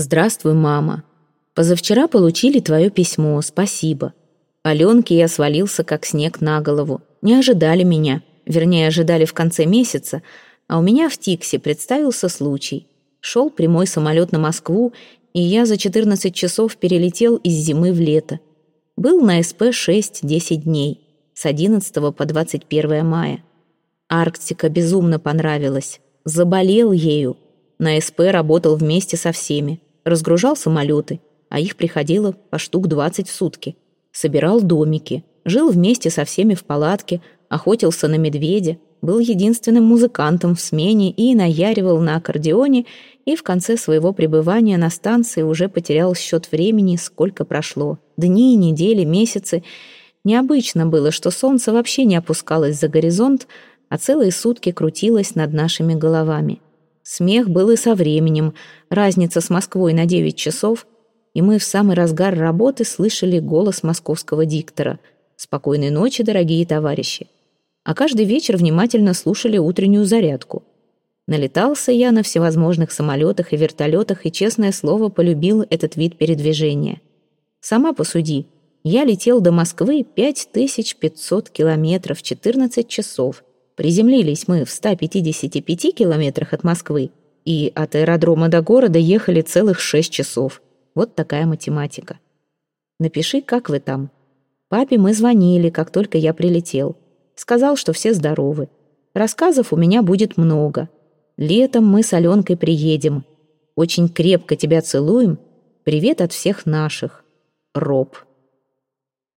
Здравствуй, мама. Позавчера получили твое письмо, спасибо. Аленке я свалился, как снег на голову. Не ожидали меня, вернее, ожидали в конце месяца, а у меня в Тиксе представился случай. Шел прямой самолет на Москву, и я за 14 часов перелетел из зимы в лето. Был на СП 6-10 дней, с 11 по 21 мая. Арктика безумно понравилась. Заболел ею. На СП работал вместе со всеми. Разгружал самолеты, а их приходило по штук 20 в сутки. Собирал домики. Жил вместе со всеми в палатке, охотился на медведя, был единственным музыкантом в смене и наяривал на аккордеоне, и в конце своего пребывания на станции уже потерял счет времени, сколько прошло. Дни, недели, месяцы. Необычно было, что солнце вообще не опускалось за горизонт, а целые сутки крутилось над нашими головами. Смех был и со временем, разница с Москвой на 9 часов, и мы в самый разгар работы слышали голос московского диктора «Спокойной ночи, дорогие товарищи!» а каждый вечер внимательно слушали утреннюю зарядку. Налетался я на всевозможных самолетах и вертолетах и, честное слово, полюбил этот вид передвижения. Сама посуди, я летел до Москвы 5500 километров 14 часов. Приземлились мы в 155 километрах от Москвы, и от аэродрома до города ехали целых 6 часов. Вот такая математика. Напиши, как вы там. Папе мы звонили, как только я прилетел. Сказал, что все здоровы. Рассказов у меня будет много. Летом мы с Аленкой приедем. Очень крепко тебя целуем. Привет от всех наших. Роб.